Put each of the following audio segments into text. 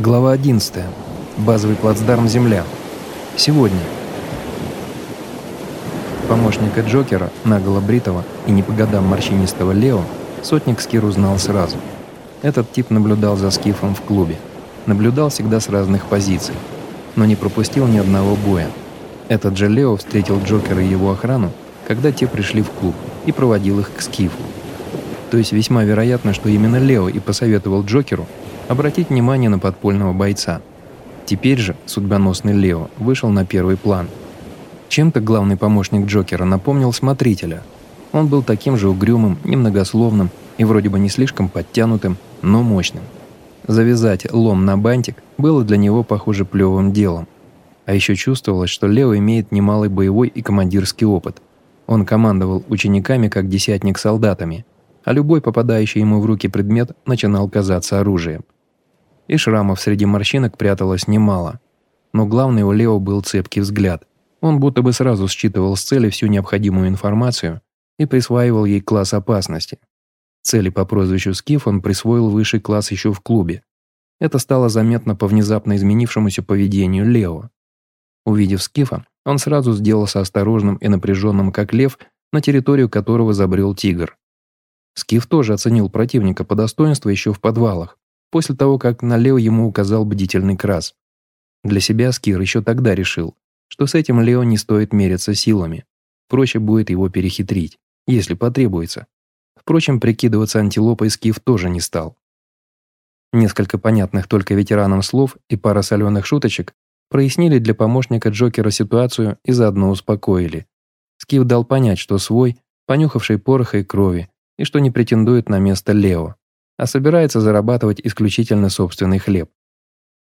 Глава 11. Базовый плацдарм «Земля». Сегодня. Помощника Джокера, наголо бритого и не по годам морщинистого Лео, сотник Скир узнал сразу. Этот тип наблюдал за Скифом в клубе. Наблюдал всегда с разных позиций, но не пропустил ни одного боя. Этот же Лео встретил Джокера и его охрану, когда те пришли в клуб, и проводил их к Скифу. То есть весьма вероятно, что именно Лео и посоветовал Джокеру обратить внимание на подпольного бойца. Теперь же судьбоносный Лео вышел на первый план. Чем-то главный помощник Джокера напомнил смотрителя. Он был таким же угрюмым, немногословным и вроде бы не слишком подтянутым, но мощным. Завязать лом на бантик было для него, похоже, плевым делом. А еще чувствовалось, что Лео имеет немалый боевой и командирский опыт. Он командовал учениками как десятник солдатами, а любой попадающий ему в руки предмет начинал казаться оружием и шрамов среди морщинок пряталось немало. Но главный у Лео был цепкий взгляд. Он будто бы сразу считывал с цели всю необходимую информацию и присваивал ей класс опасности. Цели по прозвищу Скиф он присвоил высший класс еще в клубе. Это стало заметно по внезапно изменившемуся поведению Лео. Увидев Скифа, он сразу сделался осторожным и напряженным, как лев, на территорию которого забрел тигр. Скиф тоже оценил противника по достоинству еще в подвалах, после того, как налево ему указал бдительный крас. Для себя Скир еще тогда решил, что с этим Лео не стоит мериться силами. Проще будет его перехитрить, если потребуется. Впрочем, прикидываться антилопой Скиф тоже не стал. Несколько понятных только ветеранам слов и пара соленых шуточек прояснили для помощника Джокера ситуацию и заодно успокоили. Скиф дал понять, что свой, понюхавший пороха и крови, и что не претендует на место Лео а собирается зарабатывать исключительно собственный хлеб.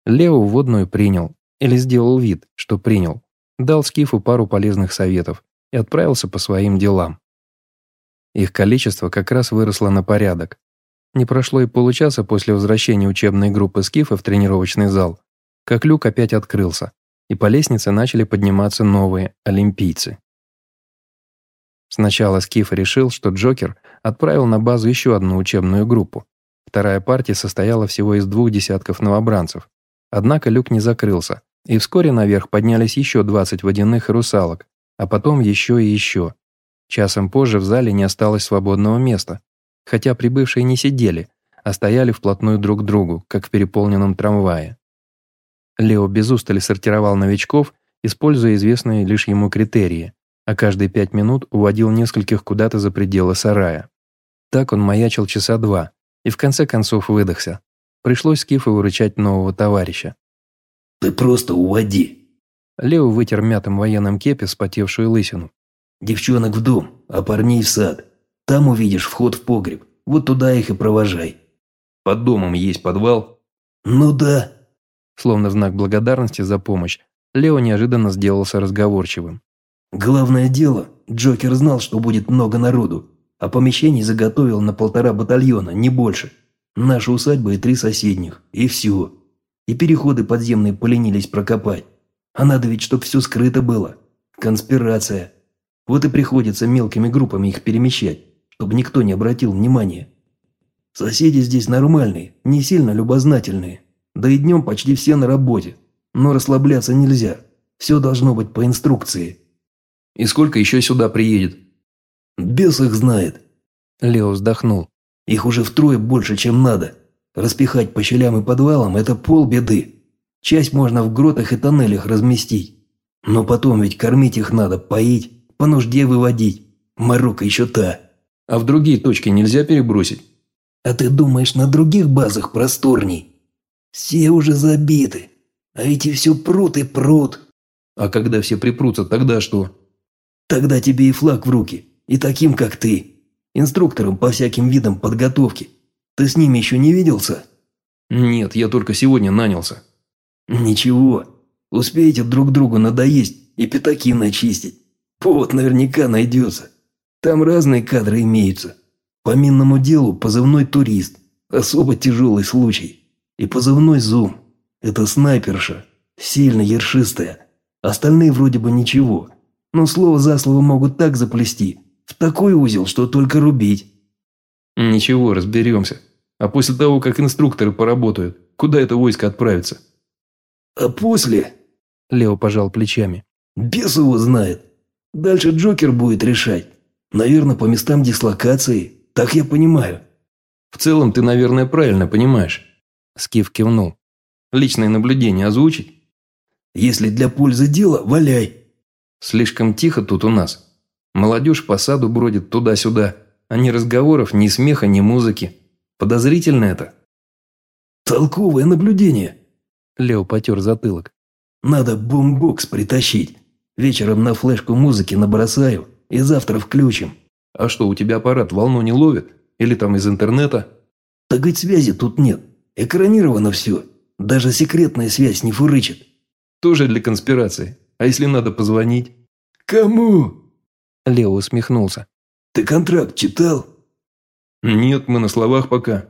Лео водную принял, или сделал вид, что принял, дал Скифу пару полезных советов и отправился по своим делам. Их количество как раз выросло на порядок. Не прошло и получаса после возвращения учебной группы Скифа в тренировочный зал, как люк опять открылся, и по лестнице начали подниматься новые олимпийцы. Сначала Скиф решил, что Джокер отправил на базу еще одну учебную группу. Вторая партия состояла всего из двух десятков новобранцев. Однако люк не закрылся, и вскоре наверх поднялись еще 20 водяных русалок, а потом еще и еще. Часом позже в зале не осталось свободного места, хотя прибывшие не сидели, а стояли вплотную друг к другу, как в переполненном трамвае. Лео без устали сортировал новичков, используя известные лишь ему критерии, а каждые пять минут уводил нескольких куда-то за пределы сарая. Так он маячил часа два, и в конце концов выдохся. Пришлось Скифу выручать нового товарища. «Ты просто уводи!» Лео вытер мятым военным кепи спотевшую лысину. «Девчонок в дом, а парней в сад. Там увидишь вход в погреб. Вот туда их и провожай». «Под домом есть подвал?» «Ну да». Словно в знак благодарности за помощь, Лео неожиданно сделался разговорчивым. «Главное дело, Джокер знал, что будет много народу, а помещений заготовил на полтора батальона, не больше. Наша усадьба и три соседних, и все. И переходы подземные поленились прокопать. А надо ведь, чтоб все скрыто было. Конспирация. Вот и приходится мелкими группами их перемещать, чтобы никто не обратил внимания. Соседи здесь нормальные, не сильно любознательные. Да и днем почти все на работе. Но расслабляться нельзя. Все должно быть по инструкции. «И сколько еще сюда приедет?» Бес их знает. Лео вздохнул. Их уже втрое больше, чем надо. Распихать по щелям и подвалам – это полбеды. Часть можно в гротах и тоннелях разместить. Но потом ведь кормить их надо, поить, по нужде выводить. Марокко еще та. А в другие точки нельзя перебросить? А ты думаешь, на других базах просторней? Все уже забиты. А эти все прут и прут. А когда все припрутся, тогда что? Тогда тебе и флаг в руки. И таким, как ты. Инструктором по всяким видам подготовки. Ты с ними еще не виделся?» «Нет, я только сегодня нанялся». «Ничего. Успеете друг другу надоесть и пятаки начистить. Повод наверняка найдется. Там разные кадры имеются. По минному делу позывной «Турист». Особо тяжелый случай. И позывной «Зум». Это снайперша. Сильно ершистая. Остальные вроде бы ничего. Но слово за слово могут так заплести, в такой узел, что только рубить. Ничего, разберемся. А после того, как инструкторы поработают, Куда это войско отправится?» «А после...» Лео пожал плечами. «Бес его знает. Дальше Джокер будет решать. Наверное, по местам дислокации. Так я понимаю». «В целом ты, наверное, правильно понимаешь». Скиф кивнул. «Личное наблюдение озвучить?» «Если для пользы дела, валяй». «Слишком тихо тут у нас. Молодежь по саду бродит туда-сюда, а ни разговоров, ни смеха, ни музыки. Подозрительно это». «Толковое наблюдение». Лео потер затылок. «Надо бомбокс притащить. Вечером на флешку музыки набросаю и завтра включим». «А что, у тебя аппарат волну не ловит? Или там из интернета?» «Так ведь связи тут нет. Экранировано все. Даже секретная связь не фурычит». «Тоже для конспирации. А если надо позвонить?» «Кому?» Лео усмехнулся. «Ты контракт читал?» «Нет, мы на словах пока».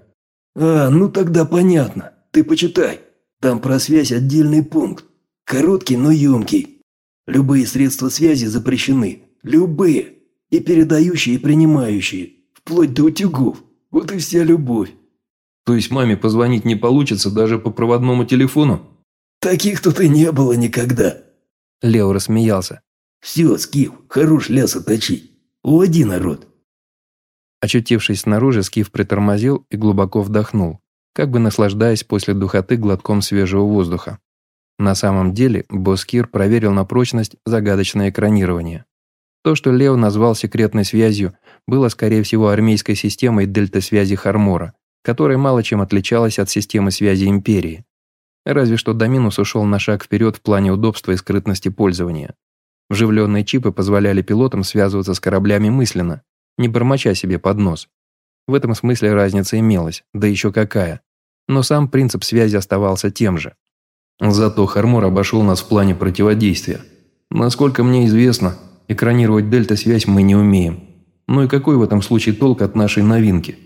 «А, ну тогда понятно. Ты почитай. Там про связь отдельный пункт. Короткий, но емкий. Любые средства связи запрещены. Любые. И передающие, и принимающие. Вплоть до утюгов. Вот и вся любовь. То есть маме позвонить не получится даже по проводному телефону? Таких тут и не было никогда. Лео рассмеялся. Все, Скиф, хорош ляса точить. Уводи народ. Очутившись снаружи, Скиф притормозил и глубоко вдохнул, как бы наслаждаясь после духоты глотком свежего воздуха. На самом деле, Боскир проверил на прочность загадочное экранирование. То, что Лео назвал секретной связью, было, скорее всего, армейской системой дельта-связи Хармора, которая мало чем отличалась от системы связи Империи. Разве что Доминус ушел на шаг вперед в плане удобства и скрытности пользования. Вживленные чипы позволяли пилотам связываться с кораблями мысленно, не бормоча себе под нос. В этом смысле разница имелась, да еще какая. Но сам принцип связи оставался тем же. Зато Хармор обошел нас в плане противодействия. Насколько мне известно, экранировать дельта-связь мы не умеем. Ну и какой в этом случае толк от нашей новинки?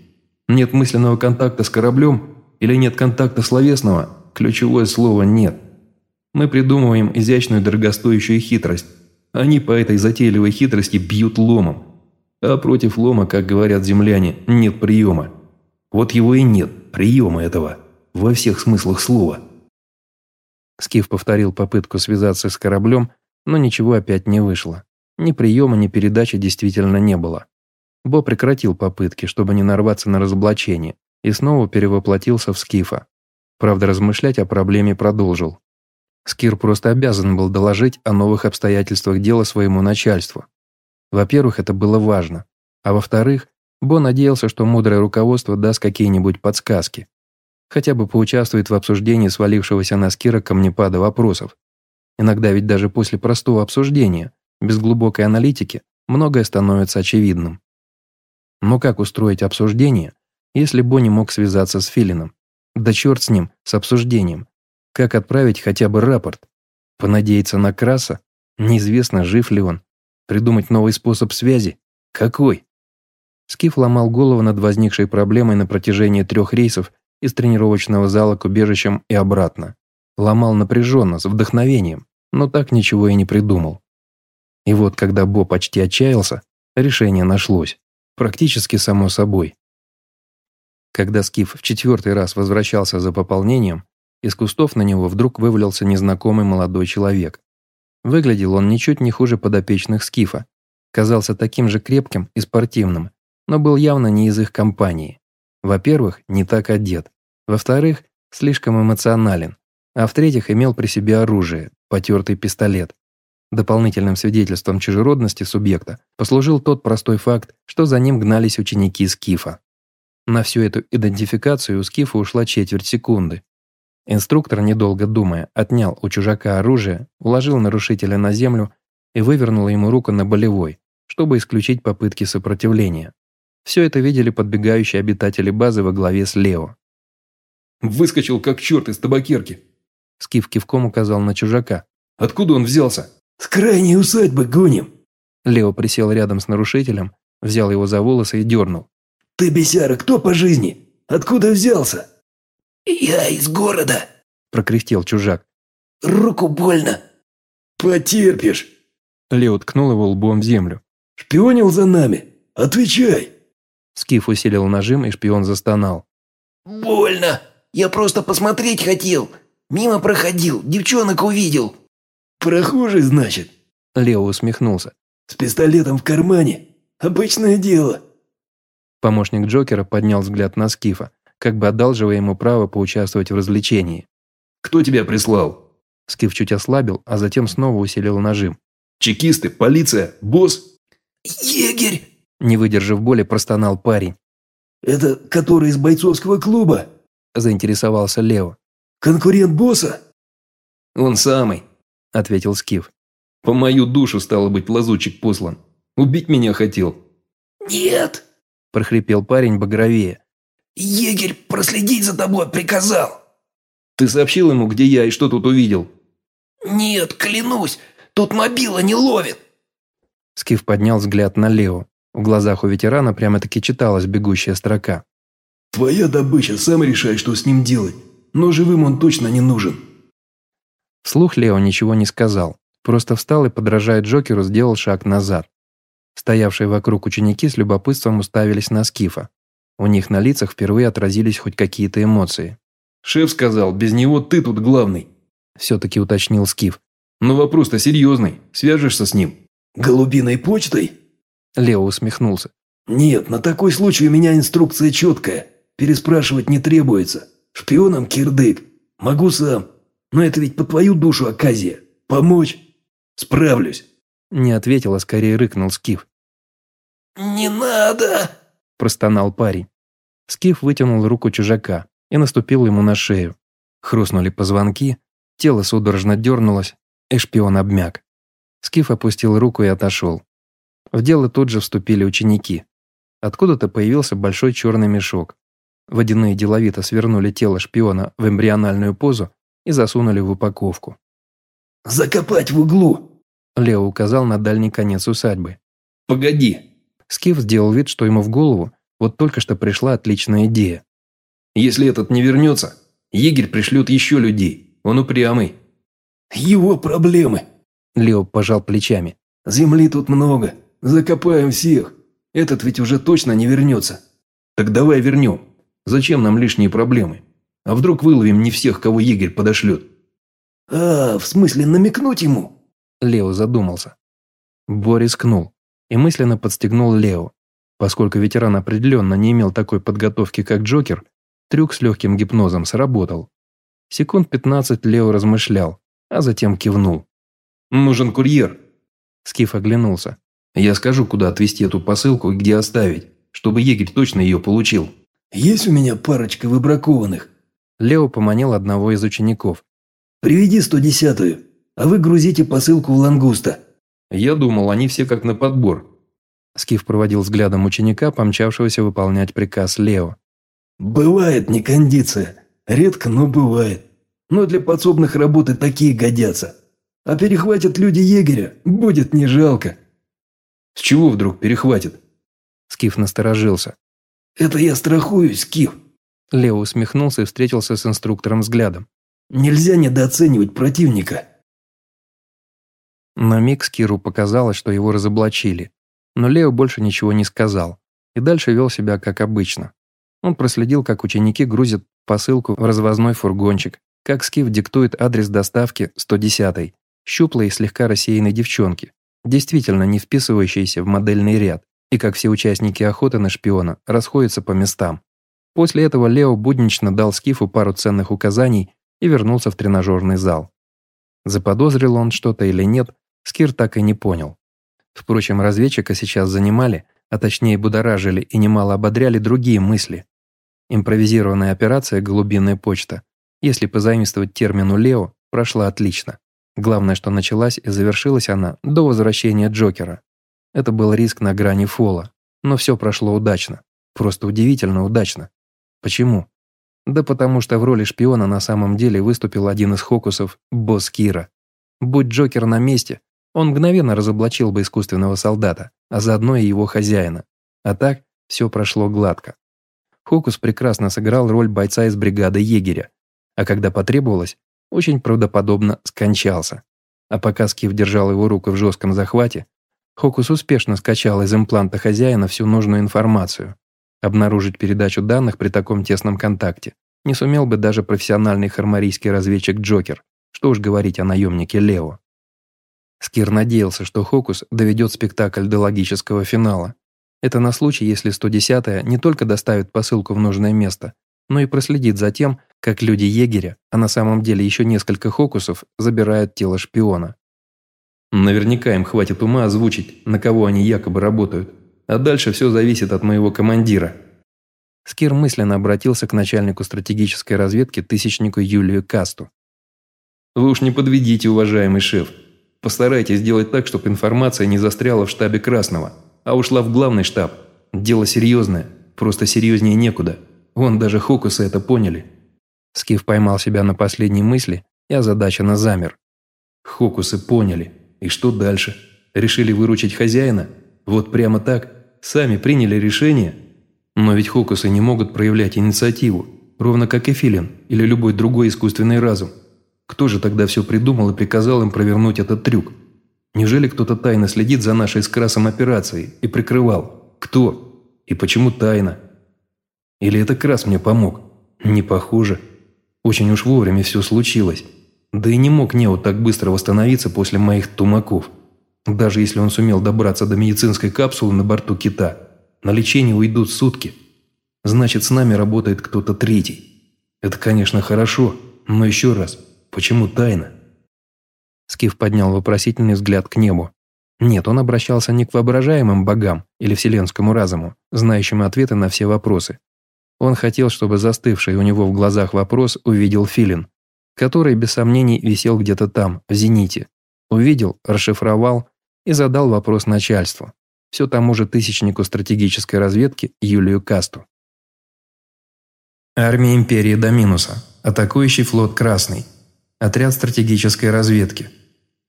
Нет мысленного контакта с кораблем или нет контакта словесного? Ключевое слово «нет». Мы придумываем изящную дорогостоящую хитрость. Они по этой затейливой хитрости бьют ломом. А против лома, как говорят земляне, нет приема. Вот его и нет, приема этого, во всех смыслах слова. Скиф повторил попытку связаться с кораблем, но ничего опять не вышло. Ни приема, ни передачи действительно не было. Бо прекратил попытки, чтобы не нарваться на разоблачение, и снова перевоплотился в Скифа. Правда, размышлять о проблеме продолжил. Скир просто обязан был доложить о новых обстоятельствах дела своему начальству, во-первых, это было важно. А во-вторых, Бо надеялся, что мудрое руководство даст какие-нибудь подсказки. Хотя бы поучаствует в обсуждении свалившегося на Скира камнепада вопросов. Иногда ведь даже после простого обсуждения, без глубокой аналитики, многое становится очевидным. Но как устроить обсуждение, если Бо не мог связаться с Филином? Да черт с ним, с обсуждением. Как отправить хотя бы рапорт? Понадеяться на Краса? Неизвестно, жив ли он. Придумать новый способ связи? Какой? Скиф ломал голову над возникшей проблемой на протяжении трех рейсов из тренировочного зала к убежищам и обратно. Ломал напряженно, с вдохновением, но так ничего и не придумал. И вот, когда Бо почти отчаялся, решение нашлось. Практически само собой. Когда Скиф в четвертый раз возвращался за пополнением, из кустов на него вдруг вывалился незнакомый молодой человек. Выглядел он ничуть не хуже подопечных Скифа. Казался таким же крепким и спортивным, но был явно не из их компании. Во-первых, не так одет. Во-вторых, слишком эмоционален. А в-третьих, имел при себе оружие, потертый пистолет. Дополнительным свидетельством чужеродности субъекта послужил тот простой факт, что за ним гнались ученики Скифа. На всю эту идентификацию у Скифа ушла четверть секунды, Инструктор, недолго думая, отнял у чужака оружие, уложил нарушителя на землю и вывернул ему руку на болевой, чтобы исключить попытки сопротивления. Все это видели подбегающие обитатели базы во главе с Лео. «Выскочил как черт из табакерки!» Скиф кивком указал на чужака. «Откуда он взялся?» «С крайней усадьбы гоним!» Лео присел рядом с нарушителем, взял его за волосы и дернул. «Ты, бесяра, кто по жизни? Откуда взялся?» «Я из города», – прокряхтел чужак. «Руку больно». «Потерпишь». Лео ткнул его лбом в землю. «Шпионил за нами? Отвечай!» Скиф усилил нажим, и шпион застонал. «Больно! Я просто посмотреть хотел. Мимо проходил, девчонок увидел». «Прохожий, значит?» Лео усмехнулся. «С пистолетом в кармане. Обычное дело». Помощник Джокера поднял взгляд на Скифа, как бы одалживая ему право поучаствовать в развлечении. «Кто тебя прислал?» Скиф чуть ослабил, а затем снова усилил нажим. «Чекисты, полиция, босс?» «Егерь!» Не выдержав боли, простонал парень. «Это который из бойцовского клуба?» Заинтересовался Лео. «Конкурент босса?» «Он самый», — ответил Скиф. «По мою душу, стало быть, лазутчик послан. Убить меня хотел». «Нет», – прохрипел парень багровее. «Егерь проследить за тобой приказал». «Ты сообщил ему, где я и что тут увидел?» «Нет, клянусь, тут мобила не ловит». Скиф поднял взгляд на Лео. В глазах у ветерана прямо-таки читалась бегущая строка. «Твоя добыча, сам решай, что с ним делать, но живым он точно не нужен». Вслух Лео ничего не сказал, просто встал и, подражая Джокеру, сделал шаг назад. Стоявшие вокруг ученики с любопытством уставились на Скифа. У них на лицах впервые отразились хоть какие-то эмоции. «Шеф сказал, без него ты тут главный», – все-таки уточнил Скиф. «Но вопрос-то серьезный. Свяжешься с ним?» «Голубиной почтой?» Лео усмехнулся. «Нет, на такой случай у меня инструкция четкая. Переспрашивать не требуется. Шпионом кирдык. Могу сам. Но это ведь по твою душу оказия. Помочь? Справлюсь». Не ответил, а скорее рыкнул Скиф. «Не надо!» – простонал парень. Скиф вытянул руку чужака и наступил ему на шею. Хрустнули позвонки, тело судорожно дернулось, и шпион обмяк. Скиф опустил руку и отошел. В дело тут же вступили ученики. Откуда-то появился большой черный мешок. Водяные деловито свернули тело шпиона в эмбриональную позу и засунули в упаковку. «Закопать в углу!» Лео указал на дальний конец усадьбы. «Погоди!» Скиф сделал вид, что ему в голову вот только что пришла отличная идея. «Если этот не вернется, егерь пришлет еще людей. Он упрямый». «Его проблемы!» Лео пожал плечами. «Земли тут много. Закопаем всех. Этот ведь уже точно не вернется. Так давай вернем. Зачем нам лишние проблемы? А вдруг выловим не всех, кого егерь подошлет?» «А, в смысле намекнуть ему?» Лео задумался. Бо рискнул и мысленно подстегнул Лео. Поскольку ветеран определенно не имел такой подготовки, как Джокер, трюк с легким гипнозом сработал. Секунд 15 Лео размышлял, а затем кивнул. «Нужен курьер». Скиф оглянулся. «Я скажу, куда отвезти эту посылку и где оставить, чтобы егерь точно ее получил». «Есть у меня парочка выбракованных». Лео поманил одного из учеников. «Приведи 110-ю, а вы грузите посылку в лангуста». Я думал, они все как на подбор. Скиф проводил взглядом ученика, помчавшегося выполнять приказ Лео. «Бывает не кондиция. Редко, но бывает. Но для подсобных работ и такие годятся. А перехватят люди егеря, будет не жалко». «С чего вдруг перехватят?» Скиф насторожился. «Это я страхуюсь, Скиф». Лео усмехнулся и встретился с инструктором взглядом. «Нельзя недооценивать противника». На миг Скиру показалось, что его разоблачили. Но Лео больше ничего не сказал. И дальше вел себя как обычно. Он проследил, как ученики грузят посылку в развозной фургончик, как Скиф диктует адрес доставки 110-й, щуплой и слегка рассеянной девчонки, действительно не вписывающейся в модельный ряд, и как все участники охоты на шпиона расходятся по местам. После этого Лео буднично дал Скифу пару ценных указаний и вернулся в тренажерный зал. Заподозрил он что-то или нет, Скир так и не понял. Впрочем, разведчика сейчас занимали, а точнее будоражили и немало ободряли другие мысли. Импровизированная операция «Голубиная почта», если позаимствовать термину «Лео», прошла отлично. Главное, что началась и завершилась она до возвращения Джокера. Это был риск на грани фола, но все прошло удачно. Просто удивительно удачно. Почему? Да потому что в роли шпиона на самом деле выступил один из хокусов – босс Кира. Будь Джокер на месте, он мгновенно разоблачил бы искусственного солдата, а заодно и его хозяина. А так все прошло гладко. Хокус прекрасно сыграл роль бойца из бригады егеря, а когда потребовалось, очень правдоподобно скончался. А пока Скиф держал его руку в жестком захвате, Хокус успешно скачал из импланта хозяина всю нужную информацию. Обнаружить передачу данных при таком тесном контакте Не сумел бы даже профессиональный хармарийский разведчик Джокер, что уж говорить о наемнике Лео. Скир надеялся, что Хокус доведет спектакль до логического финала. Это на случай, если 110-я не только доставит посылку в нужное место, но и проследит за тем, как люди егеря, а на самом деле еще несколько Хокусов, забирают тело шпиона. Наверняка им хватит ума озвучить, на кого они якобы работают. А дальше все зависит от моего командира. Скир мысленно обратился к начальнику стратегической разведки тысячнику Юлию Касту. «Вы уж не подведите, уважаемый шеф. Постарайтесь сделать так, чтобы информация не застряла в штабе Красного, а ушла в главный штаб. Дело серьезное, просто серьезнее некуда. Вон даже Хокусы это поняли». Скиф поймал себя на последней мысли и озадаченно замер. «Хокусы поняли. И что дальше? Решили выручить хозяина? Вот прямо так? Сами приняли решение?» Но ведь Хокусы не могут проявлять инициативу, ровно как и Филин или любой другой искусственный разум. Кто же тогда все придумал и приказал им провернуть этот трюк? Неужели кто-то тайно следит за нашей с Красом операцией и прикрывал? Кто? И почему тайно? Или это Крас мне помог? Не похоже. Очень уж вовремя все случилось. Да и не мог Нео так быстро восстановиться после моих тумаков. Даже если он сумел добраться до медицинской капсулы на борту кита, на лечение уйдут сутки. Значит, с нами работает кто-то третий. Это, конечно, хорошо, но еще раз – Почему тайна?» Скиф поднял вопросительный взгляд к небу. Нет, он обращался не к воображаемым богам или вселенскому разуму, знающему ответы на все вопросы. Он хотел, чтобы застывший у него в глазах вопрос увидел Филин, который, без сомнений, висел где-то там, в зените. Увидел, расшифровал и задал вопрос начальству, все тому же тысячнику стратегической разведки Юлию Касту. Армия Империи Доминуса. Атакующий флот Красный отряд стратегической разведки.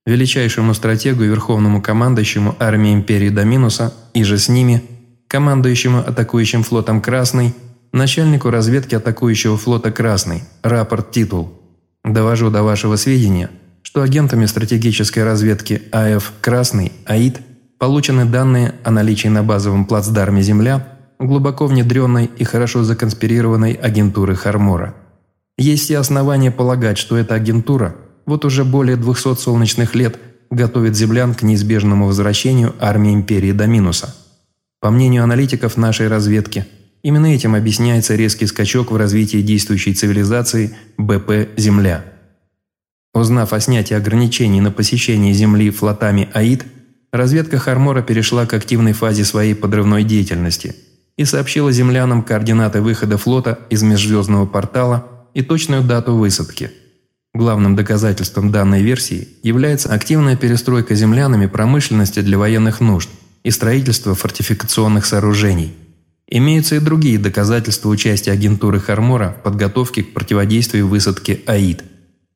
Величайшему стратегу и верховному командующему армии Империи Доминуса и же с ними, командующему атакующим флотом Красный, начальнику разведки атакующего флота Красный, рапорт-титул. Довожу до вашего сведения, что агентами стратегической разведки АФ «Красный» АИД получены данные о наличии на базовом плацдарме «Земля» глубоко внедренной и хорошо законспирированной агентуры Хармора – есть и основания полагать, что эта агентура вот уже более 200 солнечных лет готовит землян к неизбежному возвращению армии Империи до минуса. По мнению аналитиков нашей разведки, именно этим объясняется резкий скачок в развитии действующей цивилизации БП «Земля». Узнав о снятии ограничений на посещение Земли флотами АИД, разведка Хармора перешла к активной фазе своей подрывной деятельности и сообщила землянам координаты выхода флота из межзвездного портала и точную дату высадки. Главным доказательством данной версии является активная перестройка землянами промышленности для военных нужд и строительство фортификационных сооружений. Имеются и другие доказательства участия агентуры Хармора в подготовке к противодействию высадке АИД.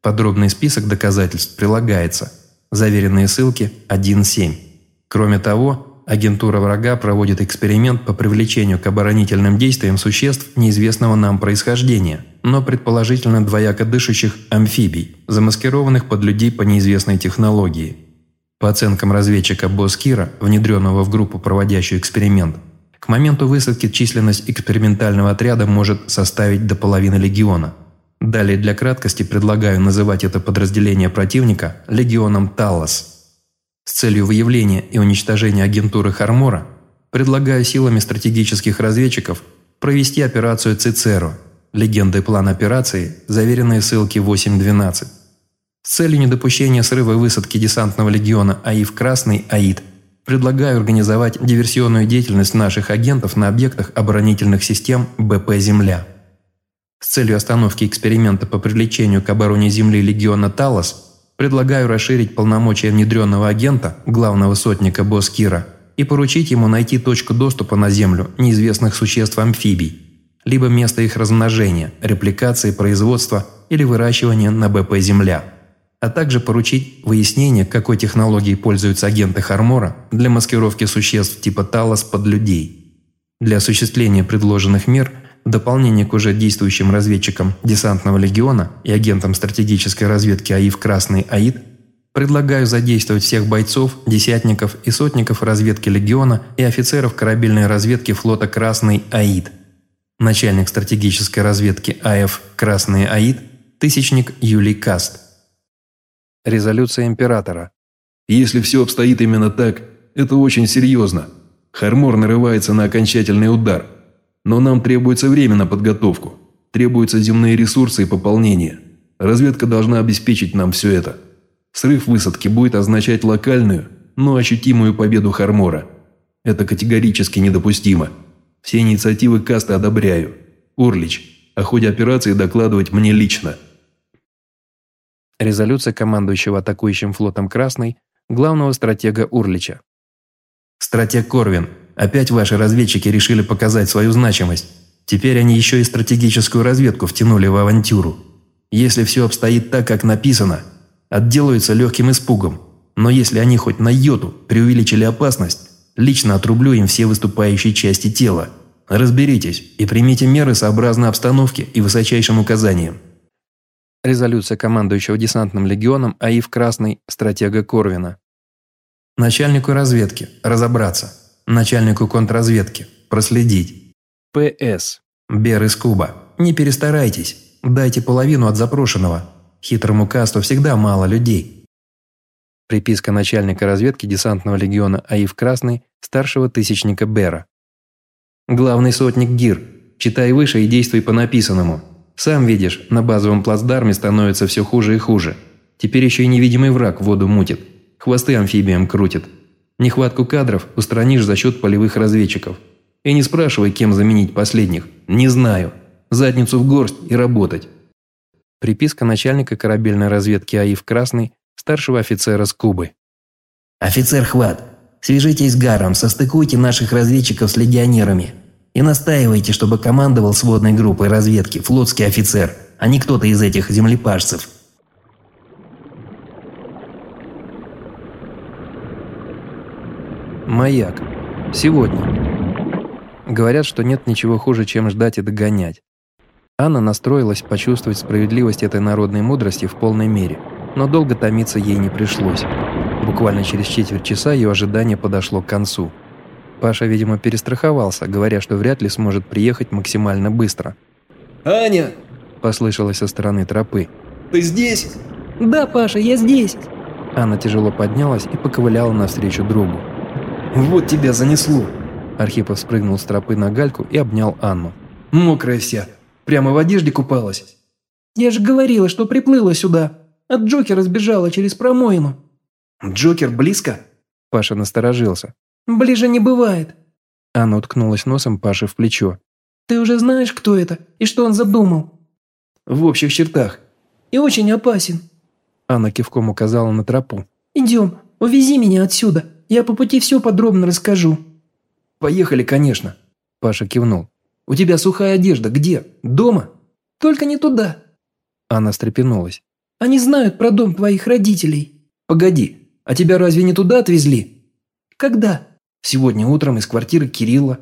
Подробный список доказательств прилагается. Заверенные ссылки 1.7. Кроме того, Агентура врага проводит эксперимент по привлечению к оборонительным действиям существ неизвестного нам происхождения, но предположительно двояко дышащих амфибий, замаскированных под людей по неизвестной технологии. По оценкам разведчика Боскира, внедренного в группу, проводящую эксперимент, к моменту высадки численность экспериментального отряда может составить до половины легиона. Далее для краткости предлагаю называть это подразделение противника легионом Таллас – с целью выявления и уничтожения агентуры Хармора предлагаю силами стратегических разведчиков провести операцию Цицеро, легенда и план операции, заверенные ссылки 8.12. С целью недопущения срыва высадки десантного легиона АИФ «Красный» АИД предлагаю организовать диверсионную деятельность наших агентов на объектах оборонительных систем БП «Земля». С целью остановки эксперимента по привлечению к обороне Земли легиона «Талос» Предлагаю расширить полномочия внедренного агента, главного сотника Боскира, и поручить ему найти точку доступа на Землю неизвестных существ-амфибий, либо место их размножения, репликации, производства или выращивания на БП «Земля», а также поручить выяснение, какой технологией пользуются агенты Хармора для маскировки существ типа Талос под людей. Для осуществления предложенных мер – в дополнение к уже действующим разведчикам десантного легиона и агентам стратегической разведки АИФ «Красный АИД», предлагаю задействовать всех бойцов, десятников и сотников разведки легиона и офицеров корабельной разведки флота «Красный АИД». Начальник стратегической разведки АФ «Красный АИД» Тысячник Юлий Каст. Резолюция Императора. Если все обстоит именно так, это очень серьезно. Хармор нарывается на окончательный удар. Но нам требуется время на подготовку. Требуются земные ресурсы и пополнение. Разведка должна обеспечить нам все это. Срыв высадки будет означать локальную, но ощутимую победу Хармора. Это категорически недопустимо. Все инициативы Каста одобряю. Урлич, о ходе операции докладывать мне лично. Резолюция командующего атакующим флотом Красной, главного стратега Урлича. Стратег Корвин, опять ваши разведчики решили показать свою значимость. Теперь они еще и стратегическую разведку втянули в авантюру. Если все обстоит так, как написано, отделаются легким испугом. Но если они хоть на йоту преувеличили опасность, лично отрублю им все выступающие части тела. Разберитесь и примите меры сообразно обстановке и высочайшим указаниям. Резолюция командующего десантным легионом АИФ Красный, стратега Корвина. Начальнику разведки – разобраться. Начальнику контрразведки – проследить. ПС. Бер из Куба. Не перестарайтесь. Дайте половину от запрошенного. Хитрому касту всегда мало людей. Приписка начальника разведки десантного легиона АИФ Красный, старшего тысячника Бера. Главный сотник Гир. Читай выше и действуй по написанному. Сам видишь, на базовом плацдарме становится все хуже и хуже. Теперь еще и невидимый враг воду мутит. Хвосты амфибиям крутит. Нехватку кадров устранишь за счет полевых разведчиков. И не спрашивай, кем заменить последних. Не знаю. Задницу в горсть и работать. Приписка начальника корабельной разведки АИФ «Красный», старшего офицера с Кубы. «Офицер Хват, свяжитесь с Гаром, состыкуйте наших разведчиков с легионерами. И настаивайте, чтобы командовал сводной группой разведки флотский офицер, а не кто-то из этих землепашцев». Маяк. Сегодня. Говорят, что нет ничего хуже, чем ждать и догонять. Анна настроилась почувствовать справедливость этой народной мудрости в полной мере, но долго томиться ей не пришлось. Буквально через четверть часа ее ожидание подошло к концу. Паша, видимо, перестраховался, говоря, что вряд ли сможет приехать максимально быстро. «Аня!» – послышалось со стороны тропы. «Ты здесь?» «Да, Паша, я здесь!» Анна тяжело поднялась и поковыляла навстречу другу. «Вот тебя занесло!» Архипов спрыгнул с тропы на гальку и обнял Анну. «Мокрая вся. Прямо в одежде купалась?» «Я же говорила, что приплыла сюда. От Джокера сбежала через промоину». «Джокер близко?» Паша насторожился. «Ближе не бывает». Анна уткнулась носом Паше в плечо. «Ты уже знаешь, кто это и что он задумал?» «В общих чертах». «И очень опасен». Анна кивком указала на тропу. «Идем, увези меня отсюда». Я по пути все подробно расскажу». «Поехали, конечно», – Паша кивнул. «У тебя сухая одежда. Где? Дома?» «Только не туда». Она встрепенулась. «Они знают про дом твоих родителей». «Погоди, а тебя разве не туда отвезли?» «Когда?» «Сегодня утром из квартиры Кирилла».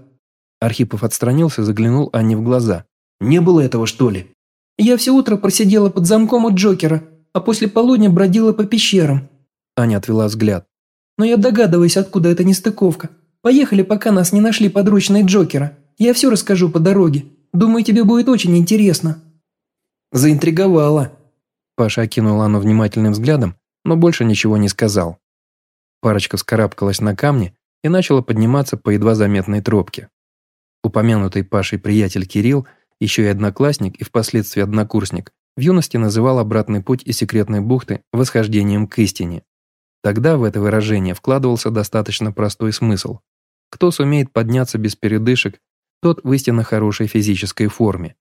Архипов отстранился заглянул Анне в глаза. «Не было этого, что ли?» «Я все утро просидела под замком у Джокера, а после полудня бродила по пещерам». Аня отвела взгляд. Но я догадываюсь, откуда эта нестыковка. Поехали, пока нас не нашли подручные Джокера. Я все расскажу по дороге. Думаю, тебе будет очень интересно». Заинтриговала. Паша окинул Анну внимательным взглядом, но больше ничего не сказал. Парочка вскарабкалась на камни и начала подниматься по едва заметной тропке. Упомянутый Пашей приятель Кирилл, еще и одноклассник и впоследствии однокурсник, в юности называл обратный путь из секретной бухты восхождением к истине. Тогда в это выражение вкладывался достаточно простой смысл. Кто сумеет подняться без передышек, тот в истинно хорошей физической форме.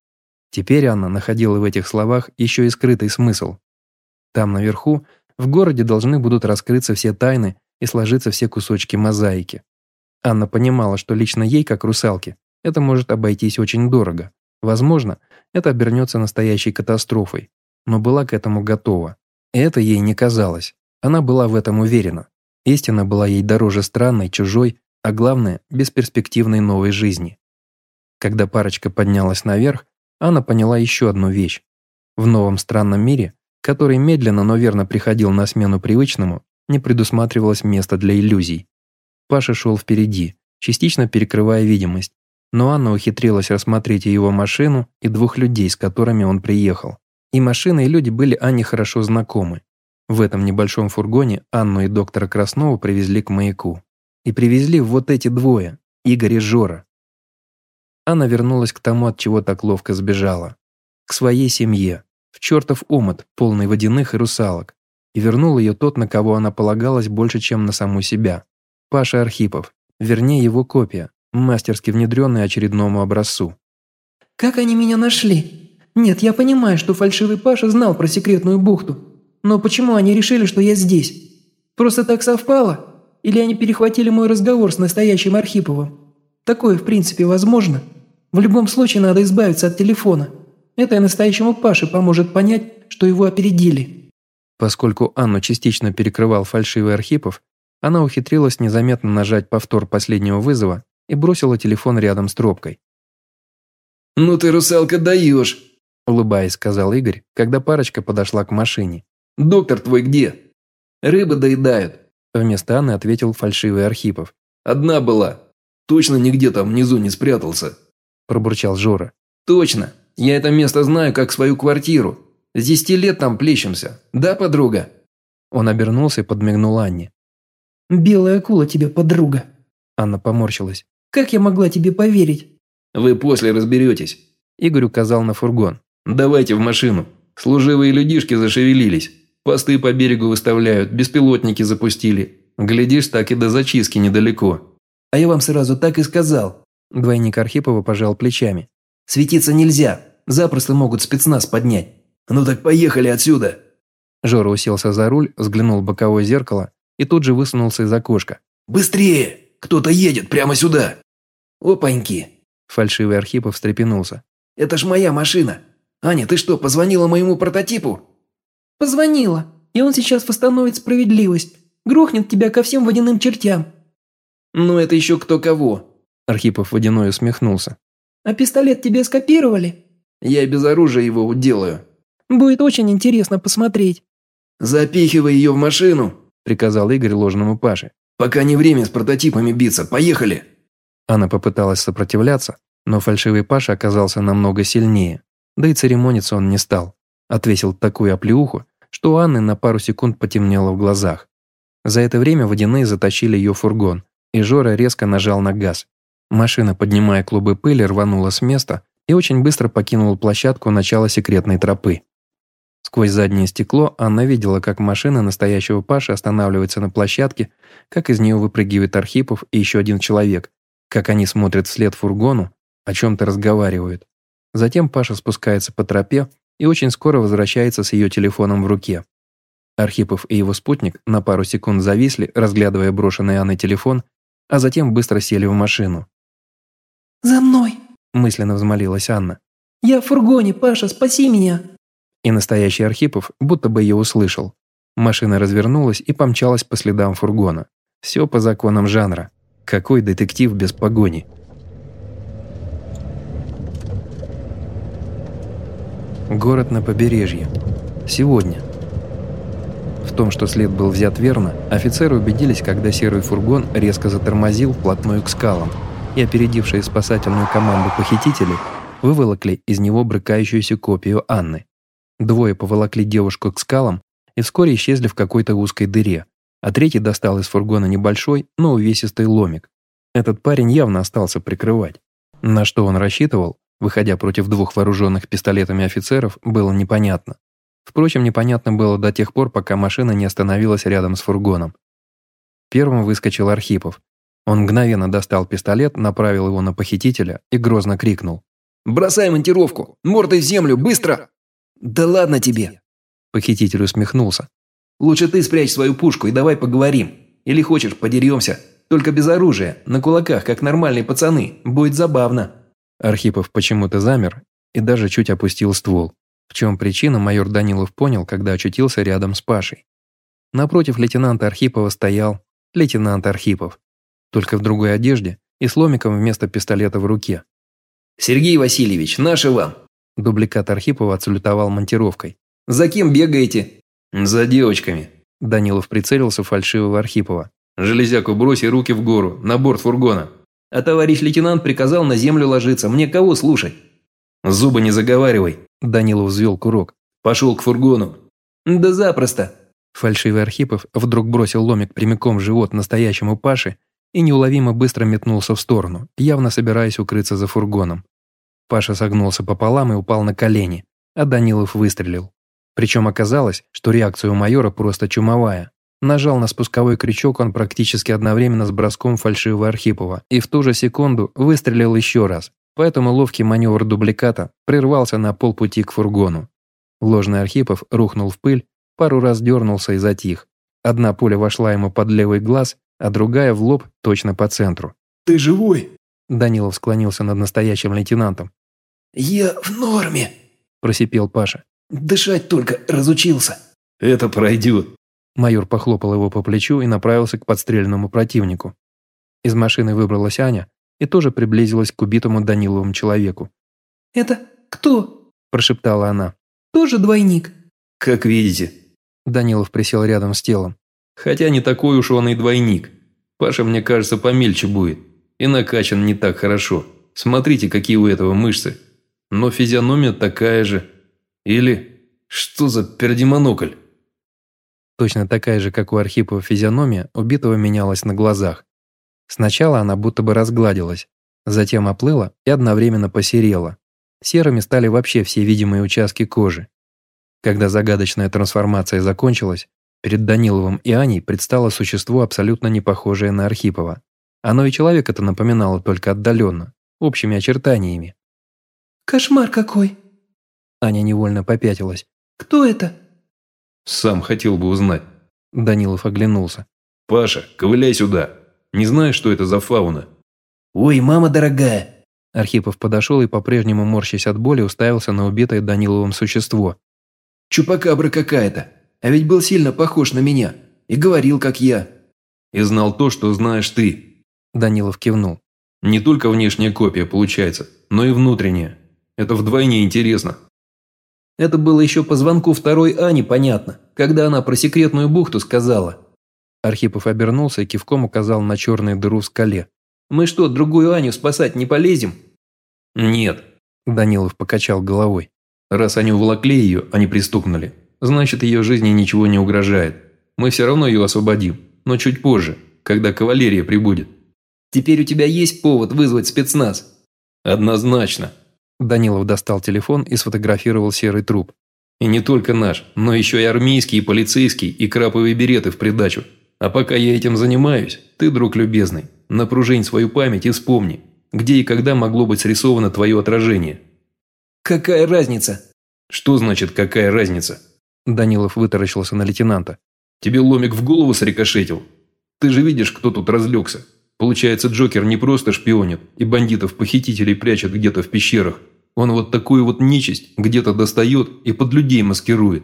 Теперь Анна находила в этих словах еще и скрытый смысл. Там наверху, в городе должны будут раскрыться все тайны и сложиться все кусочки мозаики. Анна понимала, что лично ей, как русалке, это может обойтись очень дорого. Возможно, это обернется настоящей катастрофой, но была к этому готова. Это ей не казалось. Она была в этом уверена. Истина была ей дороже странной, чужой, а главное, бесперспективной новой жизни. Когда парочка поднялась наверх, она поняла еще одну вещь. В новом странном мире, который медленно, но верно приходил на смену привычному, не предусматривалось места для иллюзий. Паша шел впереди, частично перекрывая видимость, Но Анна ухитрилась рассмотреть и его машину, и двух людей, с которыми он приехал. И машина, и люди были Анне хорошо знакомы. В этом небольшом фургоне Анну и доктора Краснова привезли к маяку. И привезли вот эти двое, Игорь и Жора. Анна вернулась к тому, от чего так ловко сбежала. К своей семье, в чертов омут, полный водяных и русалок. И вернул ее тот, на кого она полагалась больше, чем на саму себя. Паша Архипов, вернее его копия, мастерски внедренная очередному образцу. «Как они меня нашли? Нет, я понимаю, что фальшивый Паша знал про секретную бухту. Но почему они решили, что я здесь? Просто так совпало? Или они перехватили мой разговор с настоящим Архиповым? Такое, в принципе, возможно. В любом случае надо избавиться от телефона. Это и настоящему Паше поможет понять, что его опередили». Поскольку Анну частично перекрывал фальшивый Архипов, она ухитрилась незаметно нажать повтор последнего вызова и бросила телефон рядом с трубкой. «Ну ты, русалка, даешь!» – улыбаясь, сказал Игорь, когда парочка подошла к машине. «Доктор твой где?» «Рыбы доедают», – вместо Анны ответил фальшивый Архипов. «Одна была. Точно нигде там внизу не спрятался», – пробурчал Жора. «Точно. Я это место знаю как свою квартиру. С десяти лет там плещемся. Да, подруга?» Он обернулся и подмигнул Анне. «Белая акула тебе, подруга». Анна поморщилась. «Как я могла тебе поверить?» «Вы после разберетесь». Игорь указал на фургон. «Давайте в машину. Служивые людишки зашевелились. Посты по берегу выставляют, беспилотники запустили. Глядишь, так и до зачистки недалеко». «А я вам сразу так и сказал». Двойник Архипова пожал плечами. «Светиться нельзя. Запросто могут спецназ поднять». «Ну так поехали отсюда». Жора уселся за руль, взглянул в боковое зеркало и тут же высунулся из окошка. «Быстрее! Кто-то едет прямо сюда!» «Опаньки!» Фальшивый Архипов встрепенулся. «Это ж моя машина! Аня, ты что, позвонила моему прототипу?» «Позвонила, и он сейчас восстановит справедливость. Грохнет тебя ко всем водяным чертям». «Ну это еще кто кого?» Архипов водяной усмехнулся. «А пистолет тебе скопировали?» «Я без оружия его уделаю». «Будет очень интересно посмотреть». «Запихивай ее в машину», – приказал Игорь ложному Паше. «Пока не время с прототипами биться. Поехали!» Она попыталась сопротивляться, но фальшивый Паша оказался намного сильнее. Да и церемониться он не стал. Отвесил такую оплеуху, что у Анны на пару секунд потемнело в глазах. За это время водяные затащили ее фургон, и Жора резко нажал на газ. Машина, поднимая клубы пыли, рванула с места и очень быстро покинула площадку начала секретной тропы. Сквозь заднее стекло Анна видела, как машина настоящего Паши останавливается на площадке, как из нее выпрыгивает Архипов и еще один человек, как они смотрят вслед фургону, о чем-то разговаривают. Затем Паша спускается по тропе и очень скоро возвращается с ее телефоном в руке. Архипов и его спутник на пару секунд зависли, разглядывая брошенный Анной телефон, а затем быстро сели в машину. «За мной!» – мысленно взмолилась Анна. «Я в фургоне, Паша, спаси меня!» И настоящий Архипов будто бы ее услышал. Машина развернулась и помчалась по следам фургона. Все по законам жанра. Какой детектив без погони? Город на побережье. Сегодня. В том, что след был взят верно, офицеры убедились, когда серый фургон резко затормозил вплотную к скалам, и опередившие спасательную команду похитителей выволокли из него брыкающуюся копию Анны. Двое поволокли девушку к скалам и вскоре исчезли в какой-то узкой дыре, а третий достал из фургона небольшой, но увесистый ломик. Этот парень явно остался прикрывать. На что он рассчитывал, выходя против двух вооруженных пистолетами офицеров, было непонятно. Впрочем, непонятно было до тех пор, пока машина не остановилась рядом с фургоном. Первым выскочил Архипов. Он мгновенно достал пистолет, направил его на похитителя и грозно крикнул. «Бросай монтировку! Мордой в землю, быстро!» «Да ладно тебе!» Похититель усмехнулся. «Лучше ты спрячь свою пушку и давай поговорим. Или хочешь, подеремся. Только без оружия, на кулаках, как нормальные пацаны. Будет забавно». Архипов почему-то замер и даже чуть опустил ствол. В чем причина, майор Данилов понял, когда очутился рядом с Пашей. Напротив лейтенанта Архипова стоял лейтенант Архипов, только в другой одежде и с ломиком вместо пистолета в руке. «Сергей Васильевич, наши вам!» Дубликат Архипова отсулютовал монтировкой. «За кем бегаете?» «За девочками». Данилов прицелился фальшивого Архипова. «Железяку брось и руки в гору, на борт фургона». А товарищ лейтенант приказал на землю ложиться. Мне кого слушать? Зубы не заговаривай. Данилов взвел курок. Пошел к фургону. Да запросто. Фальшивый Архипов вдруг бросил ломик прямиком в живот настоящему Паше и неуловимо быстро метнулся в сторону, явно собираясь укрыться за фургоном. Паша согнулся пополам и упал на колени, а Данилов выстрелил. Причем оказалось, что реакция у майора просто чумовая. Нажал на спусковой крючок он практически одновременно с броском фальшивого Архипова и в ту же секунду выстрелил еще раз, поэтому ловкий маневр дубликата прервался на полпути к фургону. Ложный Архипов рухнул в пыль, пару раз дернулся и затих. Одна пуля вошла ему под левый глаз, а другая в лоб точно по центру. «Ты живой?» Данилов склонился над настоящим лейтенантом. «Я в норме», – просипел Паша. «Дышать только разучился». «Это пройдет». Майор похлопал его по плечу и направился к подстреленному противнику. Из машины выбралась Аня и тоже приблизилась к убитому Даниловому человеку. «Это кто?» – прошептала она. «Тоже двойник?» «Как видите». Данилов присел рядом с телом. «Хотя не такой уж он и двойник. Паша, мне кажется, помельче будет. И накачан не так хорошо. Смотрите, какие у этого мышцы. Но физиономия такая же. Или что за пердемонокль?» Точно такая же, как у Архипова физиономия, убитого менялась на глазах. Сначала она будто бы разгладилась, затем оплыла и одновременно посерела. Серыми стали вообще все видимые участки кожи. Когда загадочная трансформация закончилась, перед Даниловым и Аней предстало существо, абсолютно не похожее на Архипова. Оно и человека это напоминало только отдаленно, общими очертаниями. «Кошмар какой!» Аня невольно попятилась. «Кто это?» «Сам хотел бы узнать». Данилов оглянулся. «Паша, ковыляй сюда. Не знаешь, что это за фауна?» «Ой, мама дорогая!» Архипов подошел и, по-прежнему морщась от боли, уставился на убитое Даниловым существо. «Чупакабра какая-то. А ведь был сильно похож на меня. И говорил, как я. И знал то, что знаешь ты. Данилов кивнул. «Не только внешняя копия получается, но и внутренняя. Это вдвойне интересно». Это было еще по звонку второй Ани понятно, когда она про секретную бухту сказала. Архипов обернулся и кивком указал на черную дыру в скале. «Мы что, другую Аню спасать не полезем?» «Нет», – Данилов покачал головой. «Раз они уволокли ее, а не пристукнули, значит, ее жизни ничего не угрожает. Мы все равно ее освободим, но чуть позже, когда кавалерия прибудет». Теперь у тебя есть повод вызвать спецназ?» «Однозначно». Данилов достал телефон и сфотографировал серый труп. «И не только наш, но еще и армейский, и полицейский, и краповые береты в придачу. А пока я этим занимаюсь, ты, друг любезный, напружинь свою память и вспомни, где и когда могло быть срисовано твое отражение». «Какая разница?» «Что значит «какая разница»?» Данилов вытаращился на лейтенанта. «Тебе ломик в голову срикошетил? Ты же видишь, кто тут разлегся. Получается, Джокер не просто шпионит и бандитов-похитителей прячет где-то в пещерах. Он вот такую вот нечисть где-то достает и под людей маскирует.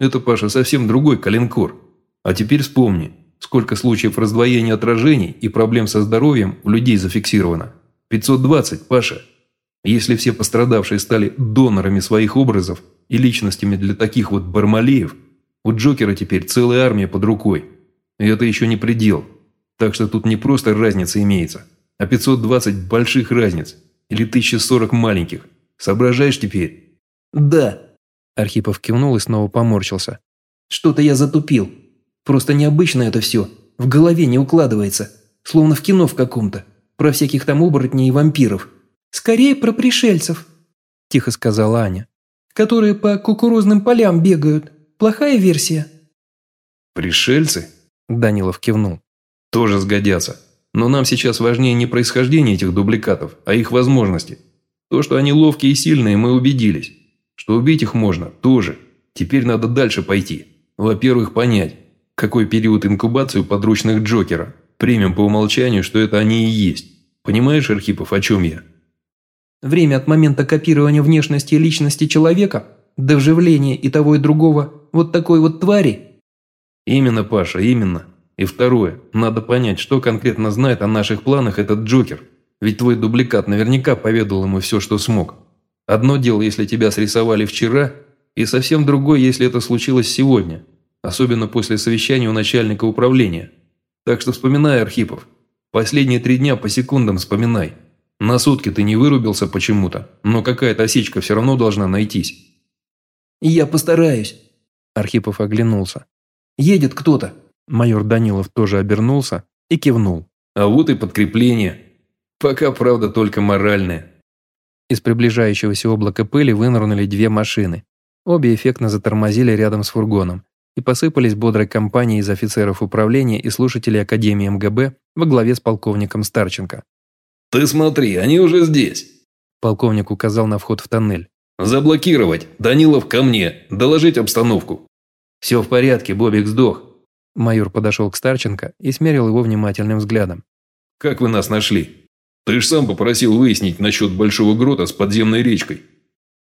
Это, Паша, совсем другой калинкор. А теперь вспомни, сколько случаев раздвоения отражений и проблем со здоровьем у людей зафиксировано. 520, Паша. Если все пострадавшие стали донорами своих образов и личностями для таких вот бармалеев, у Джокера теперь целая армия под рукой. И это еще не предел. Так что тут не просто разница имеется, а 520 больших разниц или 1040 маленьких. Соображаешь теперь? Да. Архипов кивнул и снова поморщился. Что-то я затупил. Просто необычно это все. В голове не укладывается. Словно в кино в каком-то. Про всяких там оборотней и вампиров. Скорее про пришельцев. Тихо сказала Аня. Которые по кукурузным полям бегают. Плохая версия. Пришельцы? Данилов кивнул. Тоже сгодятся. Но нам сейчас важнее не происхождение этих дубликатов, а их возможности. То, что они ловкие и сильные, мы убедились. Что убить их можно, тоже. Теперь надо дальше пойти. Во-первых, понять, какой период инкубации у подручных Джокера. Примем по умолчанию, что это они и есть. Понимаешь, Архипов, о чем я? Время от момента копирования внешности и личности человека до вживления и того и другого вот такой вот твари? Именно, Паша, именно. И второе, надо понять, что конкретно знает о наших планах этот Джокер. Ведь твой дубликат наверняка поведал ему все, что смог. Одно дело, если тебя срисовали вчера, и совсем другое, если это случилось сегодня. Особенно после совещания у начальника управления. Так что вспоминай, Архипов. Последние три дня по секундам вспоминай. На сутки ты не вырубился почему-то, но какая-то осечка все равно должна найтись». «Я постараюсь». Архипов оглянулся. «Едет кто-то». Майор Данилов тоже обернулся и кивнул. «А вот и подкрепление. Пока, правда, только моральное». Из приближающегося облака пыли вынырнули две машины. Обе эффектно затормозили рядом с фургоном и посыпались бодрой компанией из офицеров управления и слушателей Академии МГБ во главе с полковником Старченко. «Ты смотри, они уже здесь!» Полковник указал на вход в тоннель. «Заблокировать! Данилов ко мне! Доложить обстановку!» «Все в порядке, Бобик сдох!» Майор подошел к Старченко и смерил его внимательным взглядом. «Как вы нас нашли? Ты ж сам попросил выяснить насчет Большого Грота с подземной речкой».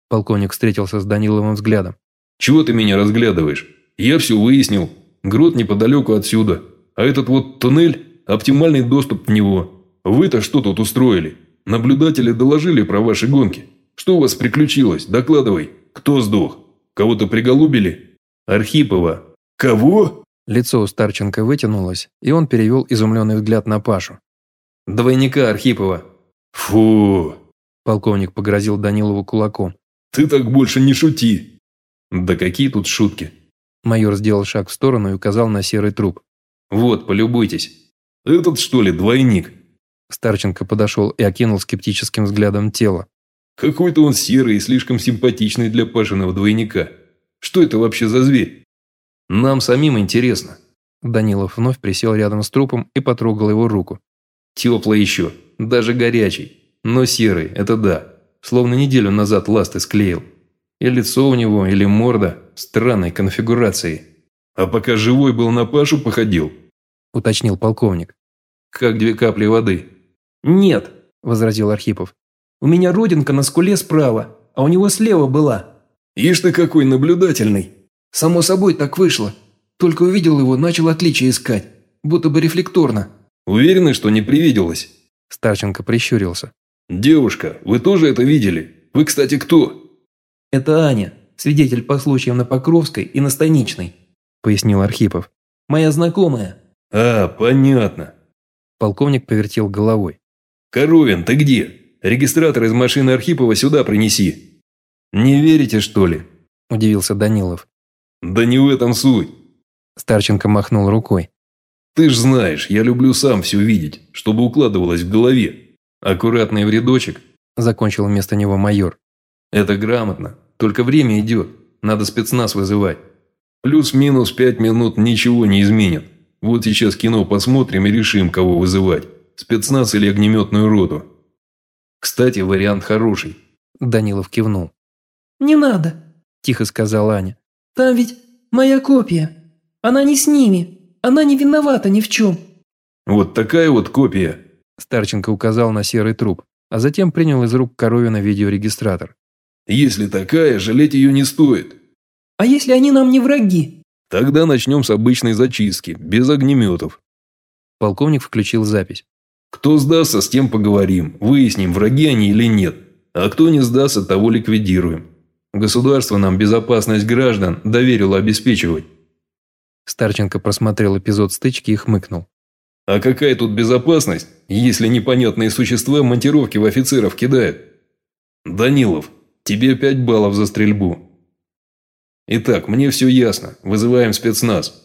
Полковник встретился с Даниловым взглядом. «Чего ты меня разглядываешь? Я все выяснил. Грот неподалеку отсюда. А этот вот туннель – оптимальный доступ в него. Вы-то что тут устроили? Наблюдатели доложили про ваши гонки. Что у вас приключилось? Докладывай. Кто сдох? Кого-то приголубили? Архипова. Кого? Лицо у Старченко вытянулось, и он перевел изумленный взгляд на Пашу. «Двойника Архипова». «Фу!» Полковник погрозил Данилову кулаком. «Ты так больше не шути!» «Да какие тут шутки!» Майор сделал шаг в сторону и указал на серый труп. «Вот, полюбуйтесь». «Этот, что ли, двойник?» Старченко подошел и окинул скептическим взглядом тело. «Какой-то он серый и слишком симпатичный для Пашиного двойника. Что это вообще за зверь?» «Нам самим интересно». Данилов вновь присел рядом с трупом и потрогал его руку. «Теплый еще, даже горячий, но серый, это да. Словно неделю назад ласты склеил. И лицо у него, или морда, странной конфигурации. А пока живой был на Пашу походил?» – уточнил полковник. «Как две капли воды». «Нет», – возразил Архипов. «У меня родинка на скуле справа, а у него слева была». «Ишь ты какой наблюдательный!» «Само собой так вышло. Только увидел его, начал отличия искать, будто бы рефлекторно». «Уверены, что не привиделось?» Старченко прищурился. «Девушка, вы тоже это видели? Вы, кстати, кто?» «Это Аня, свидетель по случаям на Покровской и на Станичной», – пояснил Архипов. «Моя знакомая». «А, понятно». Полковник повертел головой. «Коровин, ты где? Регистратор из машины Архипова сюда принеси». «Не верите, что ли?» – удивился Данилов. «Да не в этом суть». Старченко махнул рукой. «Ты ж знаешь, я люблю сам все видеть, чтобы укладывалось в голове. Аккуратный в рядочек», – закончил вместо него майор. «Это грамотно. Только время идет. Надо спецназ вызывать. Плюс-минус пять минут ничего не изменит. Вот сейчас кино посмотрим и решим, кого вызывать. Спецназ или огнеметную роту. Кстати, вариант хороший. Данилов кивнул. «Не надо», – тихо сказала Аня. «Там ведь моя копия. Она не с ними. Она не виновата ни в чем». «Вот такая вот копия», – Старченко указал на серый труп, а затем принял из рук Коровина видеорегистратор. Если такая, жалеть ее не стоит. А если они нам не враги? Тогда начнем с обычной зачистки, без огнеметов. Полковник включил запись. Кто сдастся, с тем поговорим. Выясним, враги они или нет. А кто не сдастся, того ликвидируем. Государство нам безопасность граждан доверило обеспечивать. Старченко просмотрел эпизод стычки и хмыкнул. А какая тут безопасность, если непонятные существа монтировки в офицеров кидают? Данилов, Тебе пять баллов за стрельбу. Итак, мне все ясно. Вызываем спецназ.